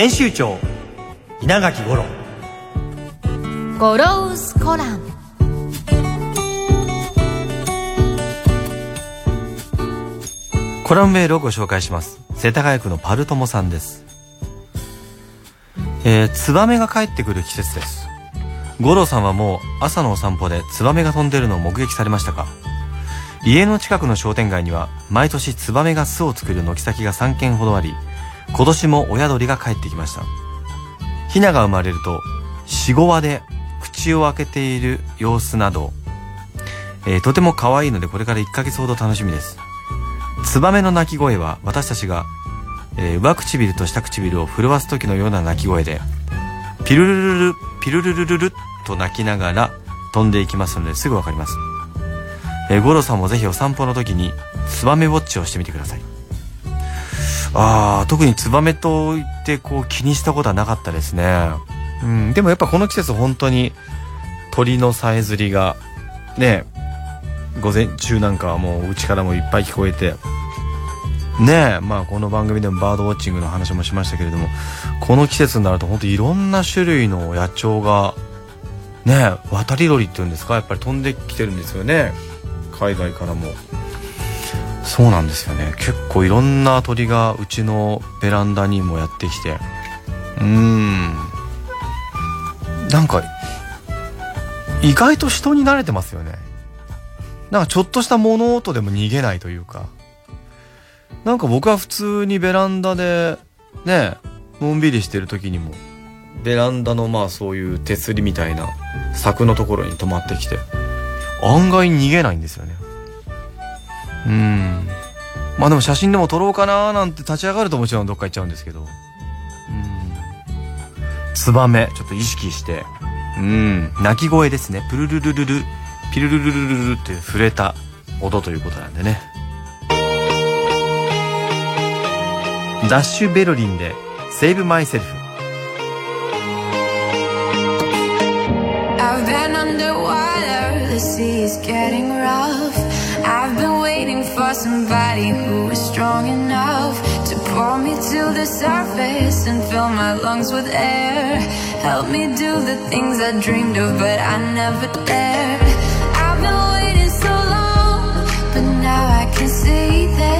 編集長稲垣五郎。ゴロウスコラムコラムメールをご紹介します。世田谷区のパルトモさんです。えー、ツバメが帰ってくる季節です。五郎さんはもう朝のお散歩でツバメが飛んでるのを目撃されましたか？家の近くの商店街には毎年ツバメが巣を作る軒先が3軒ほどあり今年も親鳥が帰ってきました。ヒナが生まれると4、5羽で口を開けている様子など、えーとても可愛いのでこれから1ヶ月ほど楽しみです。ツバメの鳴き声は私たちが、えー上唇と下唇を震わす時のような鳴き声でピルルルルピルルルルルと鳴きながら飛んでいきますのですぐわかります、えー、五郎さんもぜひお散歩の時にツバメウォッチをしてみてください。あー特にツバメと言ってこう気にしたことはなかったですね。うんでもやっぱこの季節本当に鳥のさえずりがね午前中なんかはもううちからもいっぱい聞こえてねえまあこの番組でもバードウォッチングの話もしましたけれどもこの季節になると本当いろんな種類の野鳥がねえ渡り鳥っていうんですかやっぱり飛んできてるんですよね。海外からも。そうなんですよね。結構いろんな鳥がうちのベランダにもやってきて。うーん。なんか意外と人に慣れてますよね。なんかちょっとした物音でも逃げないというか。なんか僕は普通にベランダでねのんびりしてる時にもベランダのまあそういう手すりみたいな柵のところに止まってきて案外逃げないんですよね。うん。まあでも写真でも撮ろうかななんて立ち上がるともちろんどっか行っちゃうんですけど。うん。ツバメちょっと意識して。うん。鳴き声ですね。プルルルルル。ピルルルルルルって触れた音ということなんでね。ダッシュベロリンで「Save Myself」I've been underwater, the sea's getting rough. For somebody who is strong enough to pull me to the surface and fill my lungs with air. Help me do the things I dreamed of, but I never dared. I've been waiting so long, but now I can see that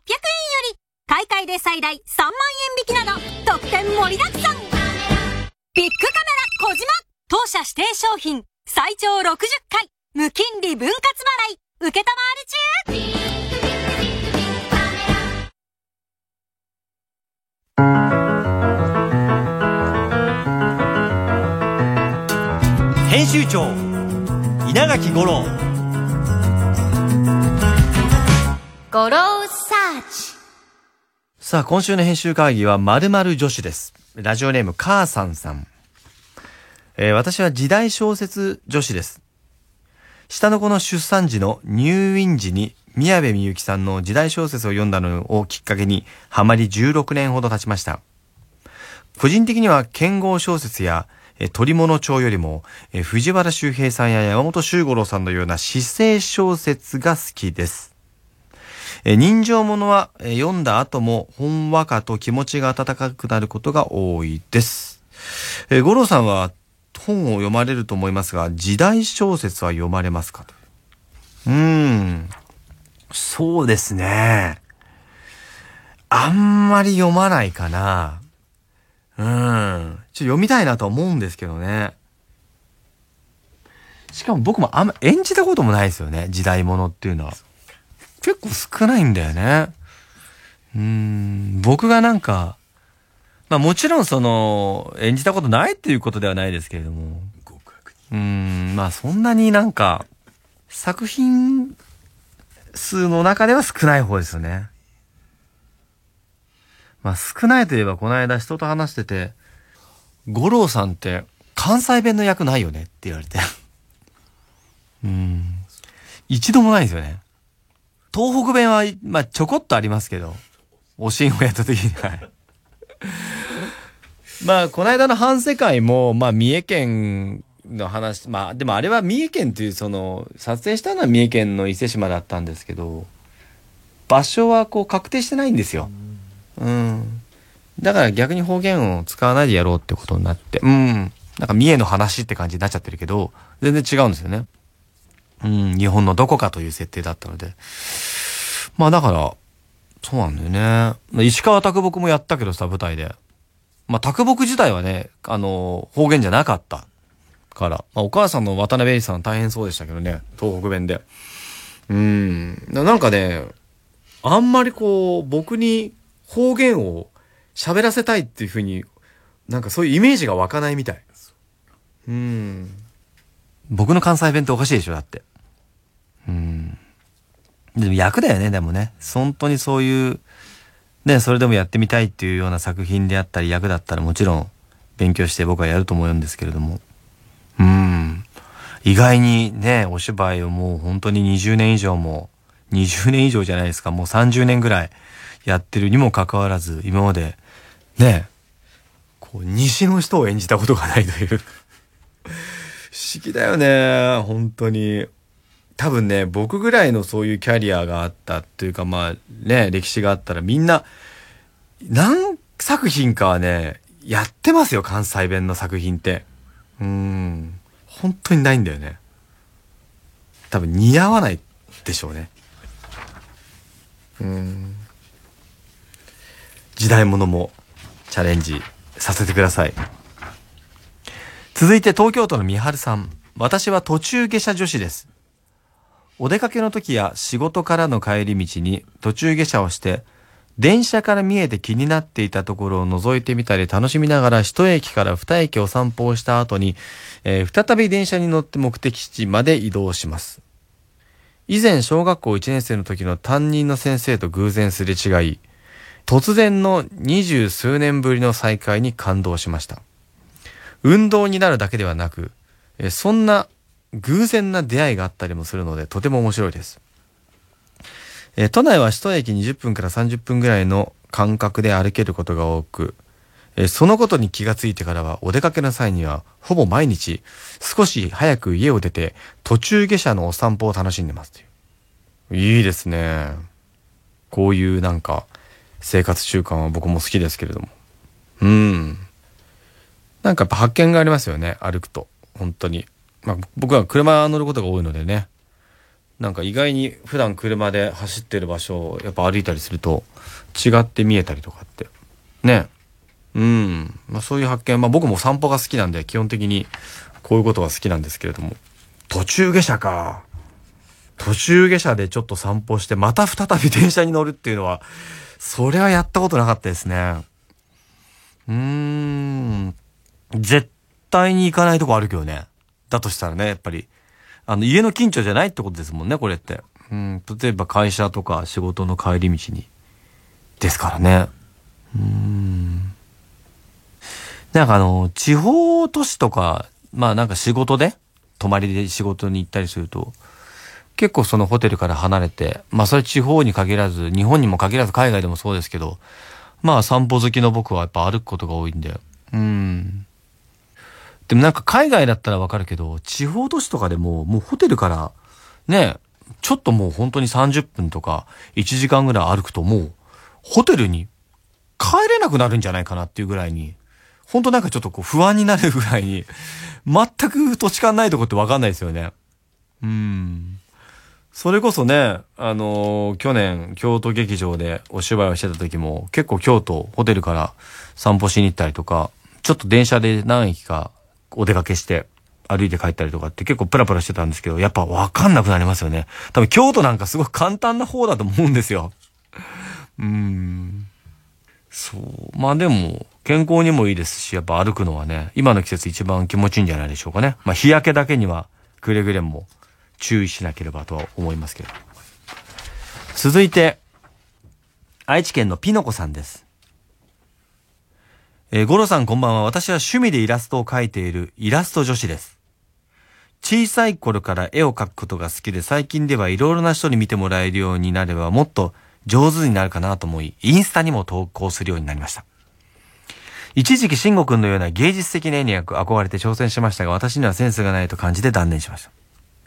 小島。当社指定商品。最長60回。無金利分割払い。受けたまわり中。編集長。稲垣吾郎。ゴローサーチさあ今週の編集会議は〇〇女子です。ラジオネーム母さんさん、えー私は時代小説女子です。下の子の出産時の入院時に宮部みゆきさんの時代小説を読んだのをきっかけにハマり16年ほど経ちました。個人的には剣豪小説やえー鳥物帳よりもえー藤原周平さんや山本周五郎さんのような姿勢小説が好きです。えー人情物はえー読んだ後もほんわかと気持ちが温かくなることが多いです。えー五郎さんは本を読まれると思いますが、時代小説は読まれますかと。うーん。そうですね。あんまり読まないかな。うん。ちょっと読みたいなとは思うんですけどね。しかも僕もあんま演じたこともないですよね。時代物っていうのは。結構少ないんだよね。うーん、僕がなんか、まあもちろんその、演じたことないっていうことではないですけれども。うーん、まあそんなになんか、作品数の中では少ない方ですよね。まあ少ないといえばこの間人と話してて、五郎さんって関西弁の役ないよねって言われて。うーん。一度もないですよね。東北弁は、まあ、ちょこっとありますけど、おしんをやった時に、はい。まあ、この間の反世界も、まあ、三重県の話、まあ、でもあれは三重県っていう、その、撮影したのは三重県の伊勢島だったんですけど、場所はこう確定してないんですよ。うん。だから逆に方言を使わないでやろうってことになって、うん。なんか三重の話って感じになっちゃってるけど、全然違うんですよね。うん、日本のどこかという設定だったので。まあだから、そうなんだよね。石川啄木もやったけどさ、舞台で。まあ啄木自体はね、あの、方言じゃなかったから。まあお母さんの渡辺恵里さん大変そうでしたけどね、東北弁で。うん。ななんかね、あんまりこう、僕に方言を喋らせたいっていうふうに、なんかそういうイメージが湧かないみたい。うん。僕の関西弁っておかしいでしょだって。うん。でも役だよね、でもね。本当にそういう、ね、それでもやってみたいっていうような作品であったり役だったらもちろん勉強して僕はやると思うんですけれども。うん。意外にね、お芝居をもう本当に20年以上も、20年以上じゃないですか、もう30年ぐらいやってるにもかかわらず、今まで、ね、こう、西の人を演じたことがないという。不思議だよね、本当に。多分ね、僕ぐらいのそういうキャリアがあったっていうか、まあね、歴史があったらみんな、何作品かはね、やってますよ、関西弁の作品って。うん。本当にないんだよね。多分似合わないでしょうね。うん。時代物もチャレンジさせてください。続いて東京都の三春さん。私は途中下車女子です。お出かけの時や仕事からの帰り道に途中下車をして、電車から見えて気になっていたところを覗いてみたり楽しみながら一駅から二駅を散歩をした後に、えー再び電車に乗って目的地まで移動します。以前小学校1年生の時の担任の先生と偶然すれ違い、突然の二十数年ぶりの再会に感動しました。運動になるだけではなく、そんな偶然な出会いがあったりもするのでとても面白いです。えー都内は首都駅20分から30分ぐらいの間隔で歩けることが多く、えーそのことに気がついてからはお出かけの際にはほぼ毎日少し早く家を出て途中下車のお散歩を楽しんでますという。いいですね。こういうなんか生活習慣は僕も好きですけれども。うん。なんかやっぱ発見がありますよね、歩くと。本当に。まあ僕は車乗ることが多いのでね。なんか意外に普段車で走ってる場所をやっぱ歩いたりすると違って見えたりとかって。ね。うん。まあそういう発見。まあ僕も散歩が好きなんで基本的にこういうことは好きなんですけれども。途中下車か。途中下車でちょっと散歩してまた再び電車に乗るっていうのは、それはやったことなかったですね。うーん。絶対に行かないとこあるけどね。だとしたらね、やっぱり。あの、家の近所じゃないってことですもんね、これって。うん、例えば会社とか仕事の帰り道に。ですからね。うん。なんかあの、地方都市とか、まあなんか仕事で、泊まりで仕事に行ったりすると、結構そのホテルから離れて、まあそれ地方に限らず、日本にも限らず海外でもそうですけど、まあ散歩好きの僕はやっぱ歩くことが多いんで、うん。でもなんか海外だったらわかるけど、地方都市とかでも、もうホテルから、ね、ちょっともう本当に30分とか1時間ぐらい歩くともう、ホテルに帰れなくなるんじゃないかなっていうぐらいに、本当なんかちょっとこう不安になるぐらいに、全く土地勘ないとこってわかんないですよね。うん。それこそね、あのー去年、京都劇場でお芝居をしてた時も、結構京都、ホテルから散歩しに行ったりとか、ちょっと電車で何駅かお出かけして、歩いて帰ったりとかって結構プラプラしてたんですけど、やっぱわかんなくなりますよね。多分京都なんかすごく簡単な方だと思うんですよ。うーん。そう。まあでも、健康にもいいですし、やっぱ歩くのはね、今の季節一番気持ちいいんじゃないでしょうかね。まあ日焼けだけにはくれぐれも注意しなければとは思いますけど。続いて、愛知県のピノコさんです。えー、ゴロさんこんばんは。私は趣味でイラストを描いているイラスト女子です。小さい頃から絵を描くことが好きで、最近ではいろいろな人に見てもらえるようになればもっと上手になるかなと思い、インスタにも投稿するようになりました。一時期慎吾くんのような芸術的な絵に憧れて挑戦しましたが、私にはセンスがないと感じて断念しました。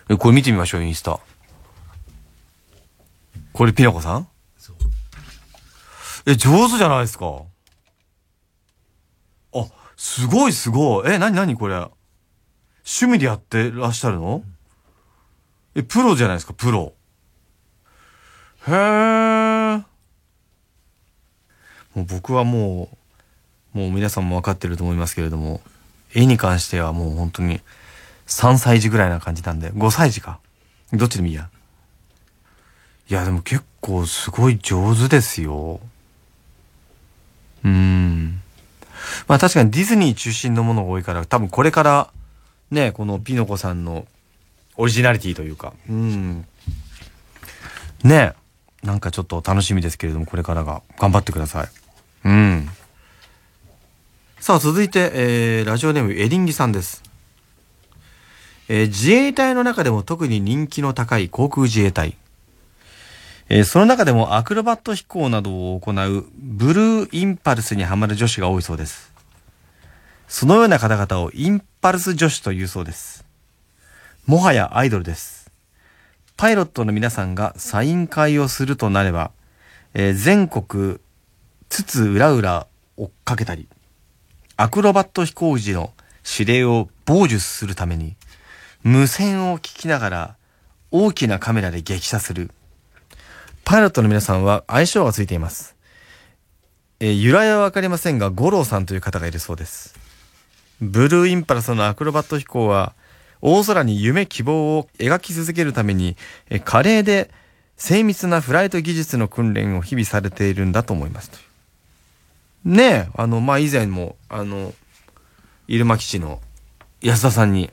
えこれ見てみましょう、インスタ。これピノコさん？え、上手じゃないですか。すごいすごい。え、なになにこれ？趣味でやってらっしゃるの？え、プロじゃないですか、プロ。へー。もう僕はもう、もう皆さんも分かってると思いますけれども、絵に関してはもう本当に3歳児ぐらいな感じなんで、5歳児か。どっちでもいいや。いや、でも結構すごい上手ですよ。うーん。まあ確かにディズニー中心のものが多いから、多分これから、ね、このピノコさんのオリジナリティというか、うん。ね、なんかちょっと楽しみですけれども、これからが頑張ってください。うん。さあ、続いて、えー、ラジオネームエリンギさんです。えー自衛隊の中でも特に人気の高い航空自衛隊。えーその中でもアクロバット飛行などを行うブルーインパルスにハマる女子が多いそうです。そのような方々をインパルス女子というそうです。もはやアイドルです。パイロットの皆さんがサイン会をするとなれば、えー全国つつ裏裏追っかけたり、アクロバット飛行時の指令を傍受するために、無線を聞きながら大きなカメラで激写する。パイロットの皆さんは相性がついています。えー由来はわかりませんが、五郎さんという方がいるそうです。ブルーインパルスのアクロバット飛行は、大空に夢希望を描き続けるために、えー華麗で精密なフライト技術の訓練を日々されているんだと思いますという。ねえ、あの、まあ、以前も、あの、入間基地の安田さんに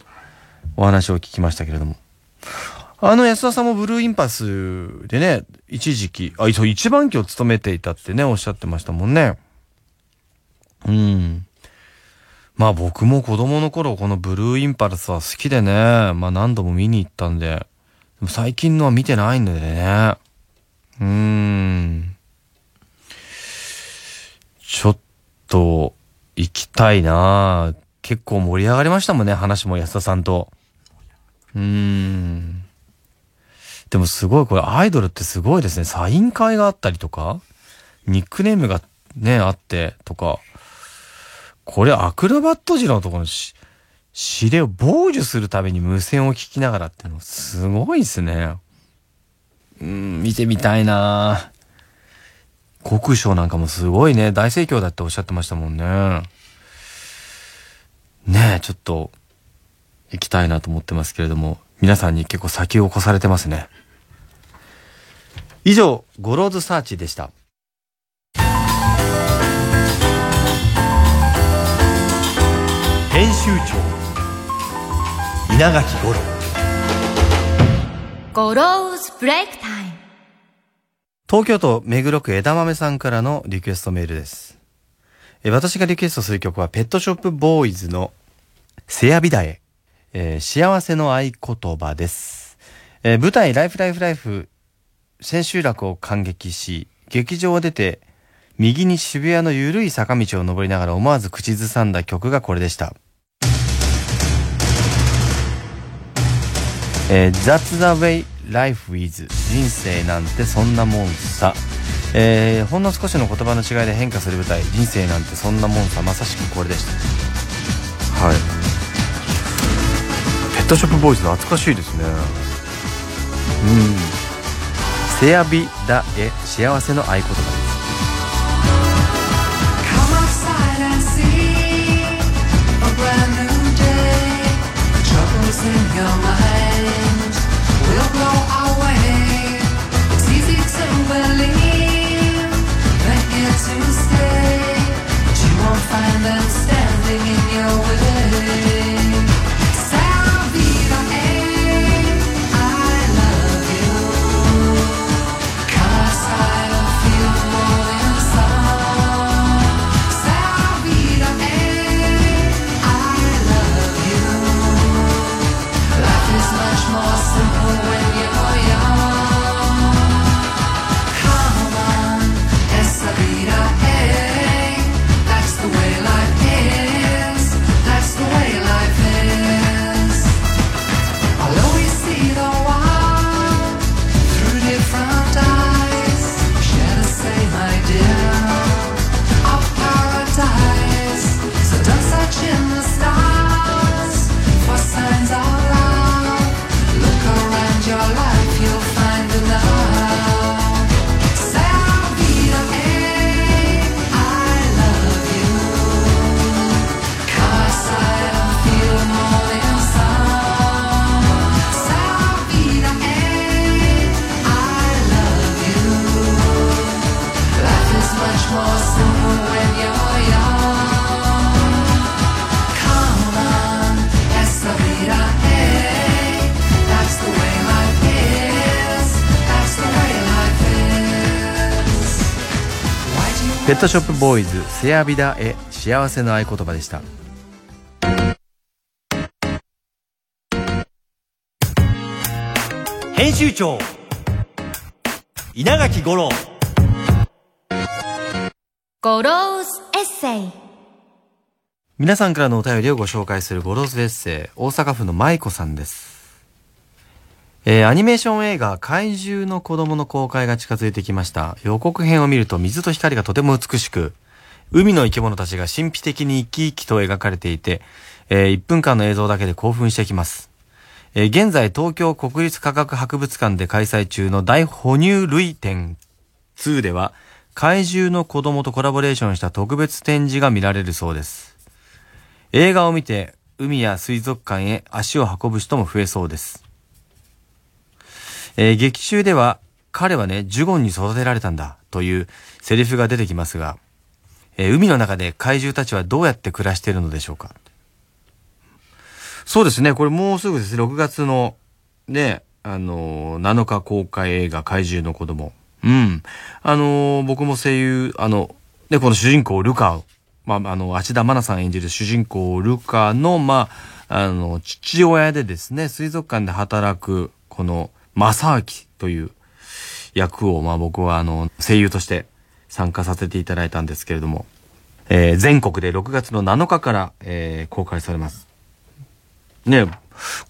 お話を聞きましたけれども。あの安田さんもブルーインパスでね、一時期、あ、そう、一番機を務めていたってね、おっしゃってましたもんね。うん。まあ僕も子供の頃このブルーインパルスは好きでね、まあ何度も見に行ったんで、で最近のは見てないんでね。ううーん。ちょっと、行きたいな結構盛り上がりましたもんね、話も安田さんと。うーん。でもすごい、これアイドルってすごいですね。サイン会があったりとか、ニックネームがね、あってとか、これアクロバット時のところの指令を傍受するために無線を聞きながらってのすごいですね。うん、見てみたいな航空ショーなんかもすごいね、大盛況だっておっしゃってましたもんね。ねえ、ちょっと、行きたいなと思ってますけれども、皆さんに結構先を越されてますね。以上、ゴローズサーチでした。編集長稲垣吾郎 Goro's Break Time東京都目黒区枝豆さんからのリクエストメールです。えー私がリクエストする曲はペットショップボーイズの Se a vida é、えー幸せの合言葉です。えー舞台ライフライフライフ千秋楽を観劇し、劇場を出て右に渋谷の緩い坂道を登りながら思わず口ずさんだ曲がこれでした。えー That's the way life is 人生なんてそんなもんさ、えーほんの少しの言葉の違いで変化する舞台。人生なんてそんなもんさ。まさしくこれでした。はい。ペットショップボーイズ懐かしいですね。うんせやびだえ幸せの合言葉です Come outside and see ペットショップボーイズ Se a vida é 幸せの合言葉でした。編集長稲垣吾郎。ゴローズエッセイ。皆さんからのお便りをご紹介するゴローズエッセイ大阪府の舞子さんです、えーアニメーション映画海獣の子供の公開が近づいてきました予告編を見ると水と光がとても美しく海の生き物たちが神秘的に生き生きと描かれていて、え1分間の映像だけで興奮してきますえー現在東京国立科学博物館で開催中の大哺乳類展2では怪獣の子供とコラボレーションした特別展示が見られるそうです。映画を見て海や水族館へ足を運ぶ人も増えそうです。えー劇中では彼はね、ジュゴンに育てられたんだというセリフが出てきますが、えー海の中で怪獣たちはどうやって暮らしているのでしょうか？そうですね。これもうすぐです。6月の、ね、あのー7日公開映画怪獣の子供。うん。あのー僕も声優、あの、ね、この主人公ルカ、まあ、あの、芦田愛菜さん演じる主人公ルカの、まあ、あの、父親でですね、水族館で働く、この、正明という役を、まあ僕はあの、声優として参加させていただいたんですけれども、えー全国で6月の7日から、えー公開されます。ね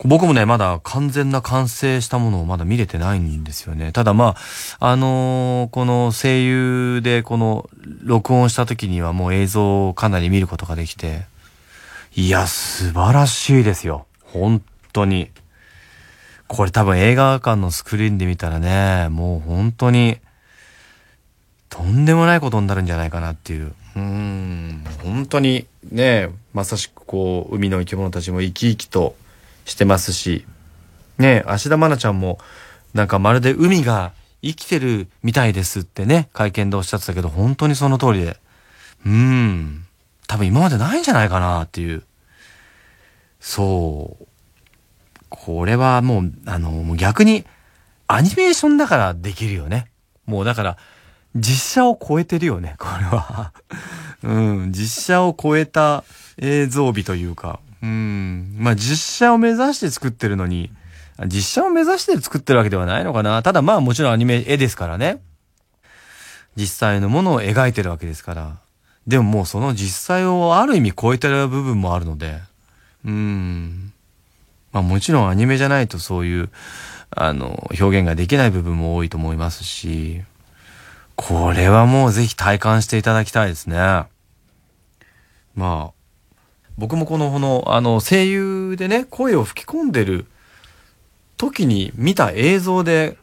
僕もね、まだ完全な完成したものをまだ見れてないんですよね。ただまあ、あのーこの声優でこの録音した時にはもう映像をかなり見ることができて、いや、素晴らしいですよ。本当に。これ多分映画館のスクリーンで見たらね、もう本当に、とんでもないことになるんじゃないかなっていう。うーん、本当にね、まさしくこう、海の生き物たちも生き生きとしてますし、ね、芦田愛菜ちゃんも、なんかまるで海が生きてるみたいですってね、会見でおっしゃってたけど、本当にその通りで。うん、多分今までないんじゃないかなっていう。そう。これはもう、あの、もう逆に、アニメーションだからできるよね。もうだから、実写を超えてるよね、これは。うん、実写を超えた映像美というか、うん、まあ実写を目指して作ってるのに、実写を目指して作ってるわけではないのかな。ただまあもちろんアニメ絵ですからね。実際のものを描いてるわけですから。でももうその実際をある意味超えてる部分もあるので、うん。まあもちろんアニメじゃないとそういう、あの、表現ができない部分も多いと思いますし、これはもうぜひ体感していただきたいですね。まあ、僕もこの、この、あの、声優でね、声を吹き込んでる時に見た映像で、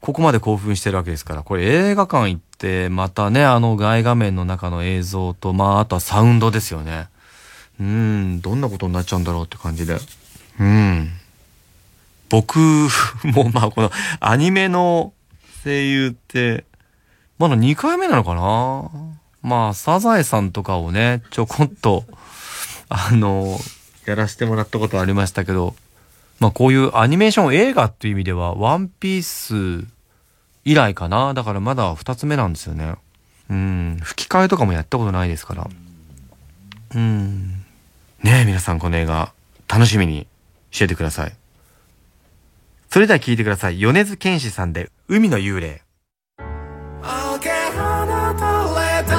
ここまで興奮してるわけですから、これ映画館行って、またね、あの外画面の中の映像と、まあ、あとはサウンドですよね。うん、どんなことになっちゃうんだろうって感じで。うん。僕 も、まあ、このアニメの声優って、まだ2回目なのかな？まあ、サザエさんとかをね、ちょこっと、あの、やらせてもらったことありましたけど、まあこういうアニメーション映画っていう意味では、ワンピース以来かな？だからまだ2つ目なんですよね。うん。吹き替えとかもやったことないですから。うん。ねえ、皆さんこの映画、楽しみにしててください。それでは聞いてください。米津玄師さんで、海の幽霊。開け放たれた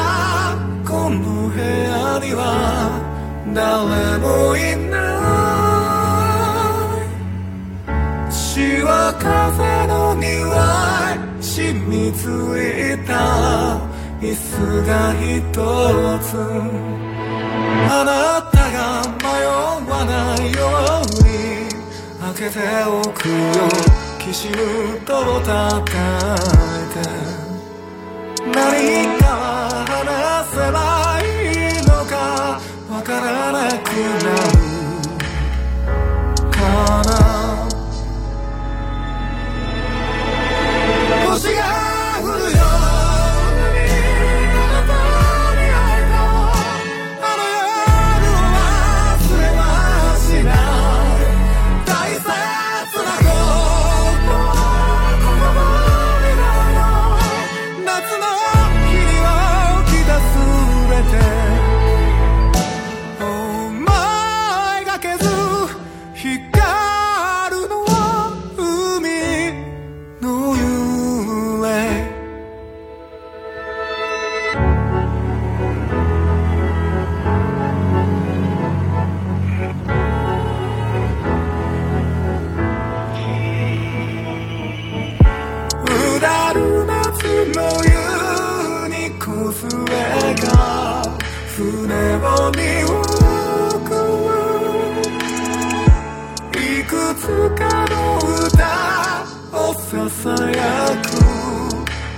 この部屋には誰もいない血は風の匂い染みついた椅子が一つあなたが迷わないようにけておくよ。きしむと叩いて。何かは話こすれが船を見送るいくつかの歌をささやく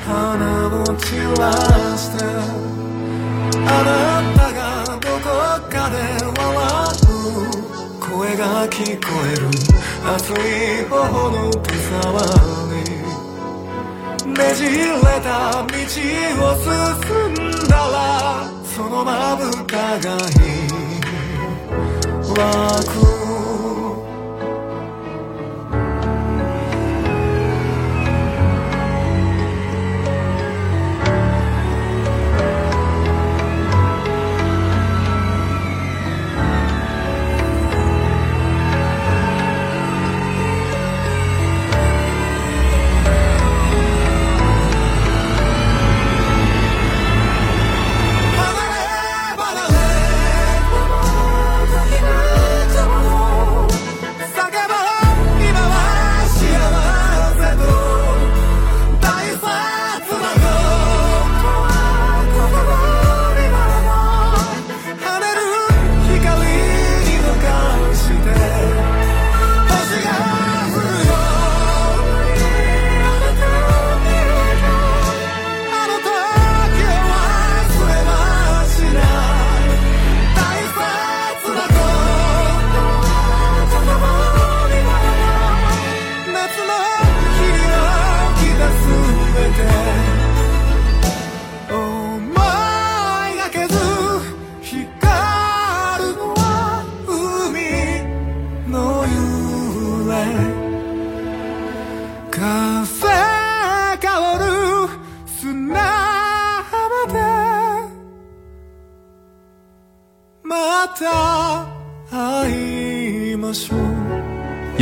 花を散らしてあなたがどこかで笑う声が聞こえる熱い頬の手触りねじれた道を進んだらそのまぶたが湧く「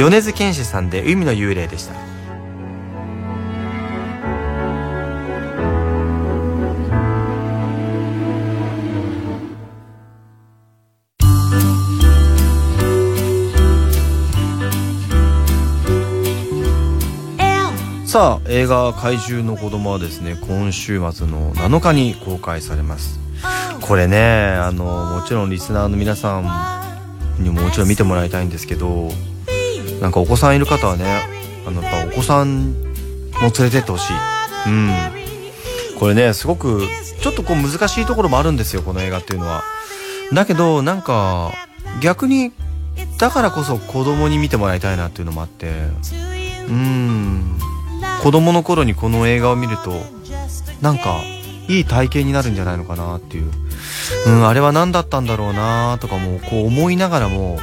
米津玄師さんで海の幽霊でした。さあ映画「怪獣の子供はですね今週末の7日に公開されます。これねあのもちろんリスナーの皆さんにももちろん見てもらいたいんですけどなんかお子さんいる方はねあのやっぱお子さんも連れてってほしい。うん。これねすごくちょっとこう難しいところもあるんですよこの映画っていうのは。だけどなんか逆にだからこそ子供に見てもらいたいなっていうのもあって。うん。子供の頃にこの映画を見るとなんかいい体験になるんじゃないのかなっていう。うんあれは何だったんだろうなとかもこう思いながらも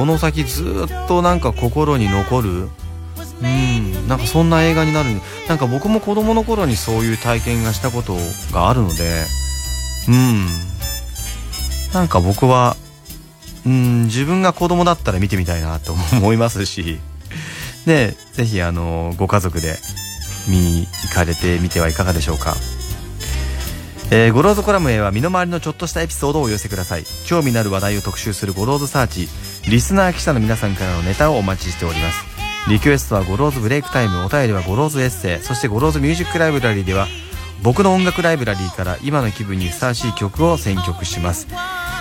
この先ずっとなんか心に残る？うんなんかそんな映画になるなんか僕も子供の頃にそういう体験がしたことがあるのでうん。なんか僕はうん自分が子供だったら見てみたいなと思いますし。でぜひあのご家族で見に行かれてみてはいかがでしょうか。えー、ゴローズコラムへは身の回りのちょっとしたエピソードをお寄せください。興味のある話題を特集するゴローズサーチ。リスナー記者の皆さんからのネタをお待ちしております。リクエストはゴローズブレイクタイムお便りはゴローズエッセイそしてゴローズミュージックライブラリーでは僕の音楽ライブラリーから今の気分にふさわしい曲を選曲します。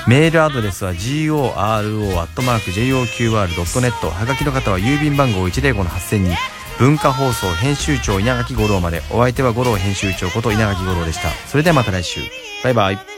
メールアドレスは goro.joqr.net はがきの方は郵便番号105-8000に。文化放送編集長稲垣吾郎まで。お相手は吾郎編集長こと稲垣吾郎でした。それではまた来週。バイバイ。